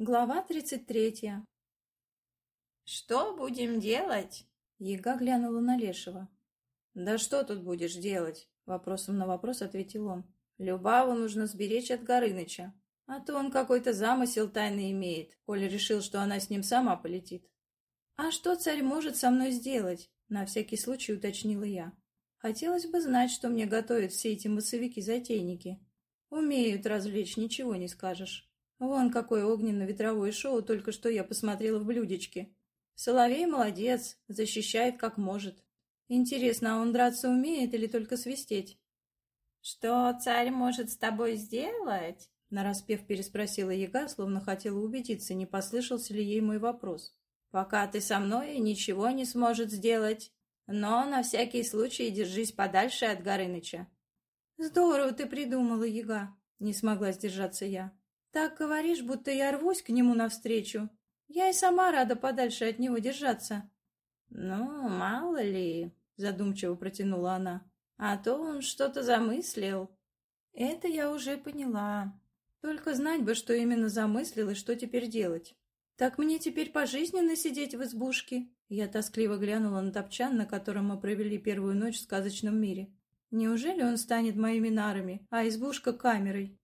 Глава тридцать третья. «Что будем делать?» Яга глянула на Лешего. «Да что тут будешь делать?» Вопросом на вопрос ответил он. «Любаву нужно сберечь от Горыныча. А то он какой-то замысел тайный имеет, коли решил, что она с ним сама полетит». «А что царь может со мной сделать?» На всякий случай уточнила я. «Хотелось бы знать, что мне готовят все эти массовики-затейники. Умеют развлечь, ничего не скажешь». Вон какое огненно-ветровое шоу только что я посмотрела в блюдечке. Соловей молодец, защищает как может. Интересно, а он драться умеет или только свистеть? «Что царь может с тобой сделать?» Нараспев переспросила яга, словно хотела убедиться, не послышался ли ей мой вопрос. «Пока ты со мной, ничего не сможет сделать. Но на всякий случай держись подальше от Горыныча». «Здорово ты придумала, яга!» Не смогла сдержаться я. Так говоришь, будто я рвусь к нему навстречу. Я и сама рада подальше от него держаться. Ну, мало ли, задумчиво протянула она. А то он что-то замыслил. Это я уже поняла. Только знать бы, что именно замыслил и что теперь делать. Так мне теперь пожизненно сидеть в избушке? Я тоскливо глянула на топчан, на котором мы провели первую ночь в сказочном мире. Неужели он станет моими нарами, а избушка камерой?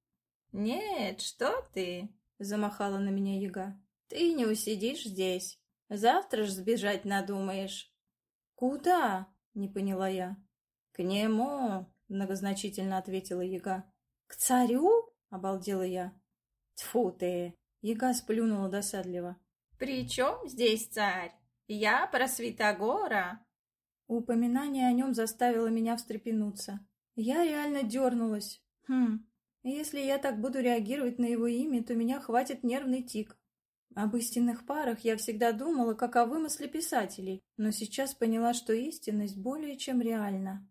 «Нет, что ты!» — замахала на меня яга. «Ты не усидишь здесь. Завтра ж сбежать надумаешь». «Куда?» — не поняла я. «К нему!» — многозначительно ответила яга. «К царю?» — обалдела я. «Тьфу ты!» — яга сплюнула досадливо. «При чем здесь царь? Я про Святогора!» Упоминание о нем заставило меня встрепенуться. Я реально дернулась. Хм, если я так буду реагировать на его имя, то меня хватит нервный тик. Об истинных парах я всегда думала, как о вымысле писателей, но сейчас поняла, что истинность более чем реальна.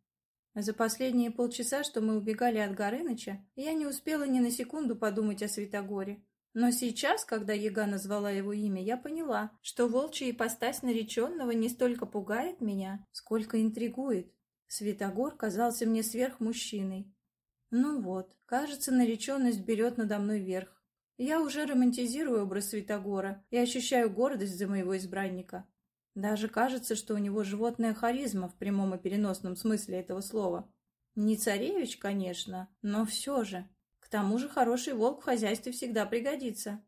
За последние полчаса, что мы убегали от Горыныча, я не успела ни на секунду подумать о Святогоре. Но сейчас, когда Яга назвала его имя, я поняла, что волчья ипостась нареченного не столько пугает меня, сколько интригует. Святогор казался мне сверхмужчиной, ну вот, кажется, нареченность берет надо мной верх. Я уже романтизирую образ Святогора и ощущаю гордость за моего избранника. Даже кажется, что у него животная харизма в прямом и переносном смысле этого слова. Не царевич, конечно, но все же. К тому же хороший волк в хозяйстве всегда пригодится.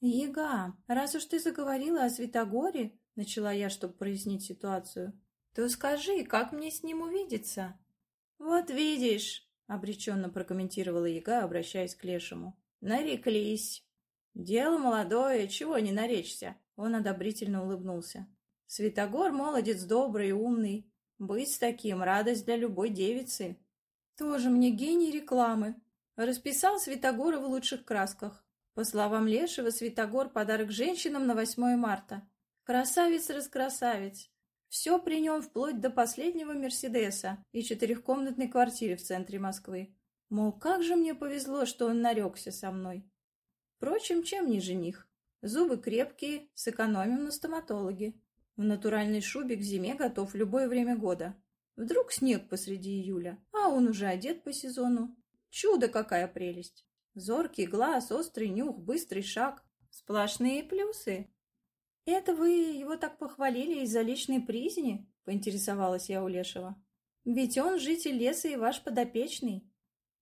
«Ега, раз уж ты заговорила о Святогоре, — начала я, чтобы прояснить ситуацию, — то скажи, как мне с ним увидеться?» «Вот видишь, — обреченно прокомментировала яга, обращаясь к лешему. «Нареклись!» «Дело молодое, чего не наречься?» Он одобрительно улыбнулся. «Святогор молодец добрый и умный. Быть с таким — радость для любой девицы». «Тоже мне гений рекламы!» Расписал Святогора в лучших красках. По словам Лешего, Святогор — подарок женщинам на 8 марта. Красавец-раскрасавец. Все при нем вплоть до последнего Мерседеса и четырехкомнатной квартиры в центре Москвы. Мол, как же мне повезло, что он нарекся со мной. Впрочем, чем не жених? Зубы крепкие, сэкономим на стоматологе. В натуральной шубе к зиме готов в любое время года. Вдруг снег посреди июля, а он уже одет по сезону. Чудо, какая прелесть! Зоркий глаз, острый нюх, быстрый шаг. Сплошные плюсы. «Это вы его так похвалили из-за личной призни?» — поинтересовалась я у Лешего. «Ведь он житель леса и ваш подопечный».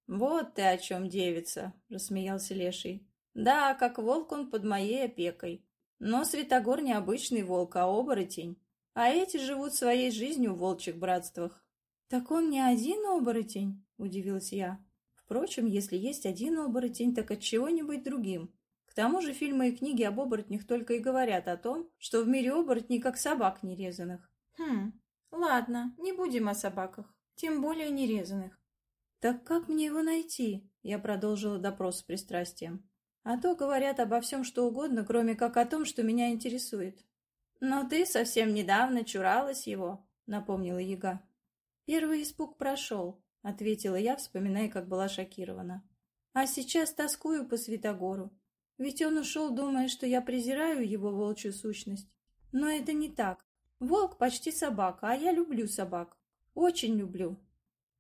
«Вот ты о чем, девица!» — рассмеялся Леший. «Да, как волк он под моей опекой. Но Святогор не обычный волк, а оборотень. А эти живут своей жизнью в волчьих братствах». «Так он не один оборотень?» — удивилась я. «Впрочем, если есть один оборотень, так от чего-нибудь другим. К тому же фильмы и книги об оборотнях только и говорят о том, что в мире оборотней как собак нерезанных. Хм, ладно, не будем о собаках, тем более нерезанных. Так как мне его найти? Я продолжила допрос с пристрастием. А то говорят обо всем, что угодно, кроме как о том, что меня интересует. Но ты совсем недавно чуралась его, напомнила яга. Первый испуг прошел, ответила я, вспоминая, как была шокирована. А сейчас тоскую по Святогору. Ведь он ушел, думая, что я презираю его волчью сущность. Но это не так. Волк почти собака, а я люблю собак. Очень люблю.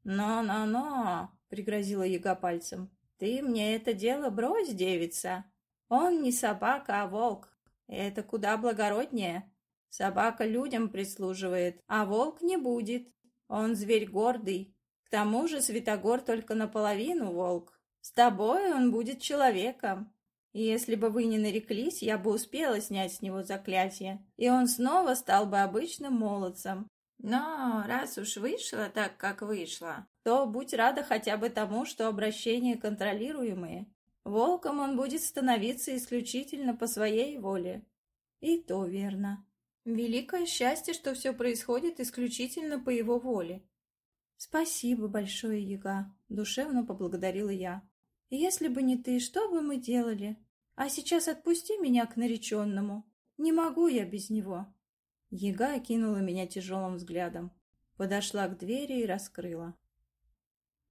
«Но-но-но!» — пригрозила яга пальцем. «Ты мне это дело брось, девица. Он не собака, а волк. Это куда благороднее. Собака людям прислуживает, а волк не будет. Он зверь гордый. К тому же Святогор только наполовину волк. С тобой он будет человеком. И если бы вы не нареклись, я бы успела снять с него заклятие, и он снова стал бы обычным молодцем. Но раз уж вышло так, как вышло, то будь рада хотя бы тому, что обращения контролируемые. Волком он будет становиться исключительно по своей воле. И то верно. Великое счастье, что все происходит исключительно по его воле. Спасибо большое, Яга, душевно поблагодарила я. Если бы не ты, что бы мы делали? А сейчас отпусти меня к нареченному. Не могу я без него. Яга окинула меня тяжелым взглядом, подошла к двери и раскрыла.